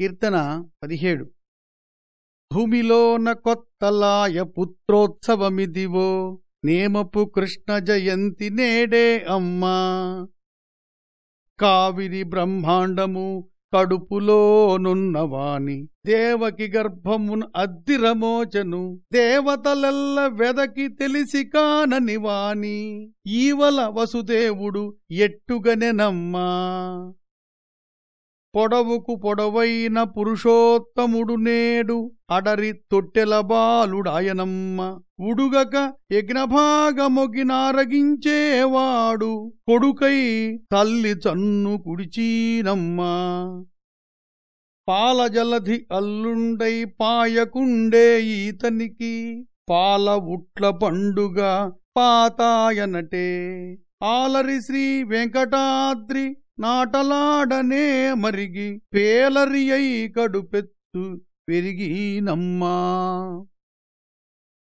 కీర్తన పదిహేడు. భూమిలోన కొత్తలాయ పుత్రోత్సవమిదివో నేమపు కృష్ణ జయంతి నేడే అమ్మా. కావిరి బ్రహ్మాండము కడుపులోనున్నవాని దేవకి గర్భమును అద్దిరమోచను దేవతలెల్ల వెదకి తెలిసి కానని వాని ఈవల వసుదేవుడు ఎట్టుగనెనమ్మా. పొడవుకు పొడవైన పురుషోత్తముడు నేడు అడరి తొట్టెల బాలుడాయనమ్మ. ఉడుగక యజ్ఞభాగమొగినారగించేవాడు. కొడుకై తల్లి చన్ను కుడిచీనమ్మా. పాలజలధి అల్లుండై పాయకుండే ఈతనికి. పాల ఉట్ల పండుగ పాతాయనటే. ఆలరి శ్రీ వెంకటాద్రి నాటలాడనే మరిగి పేలరియై కడుపెత్తు పెరిగినమ్మా.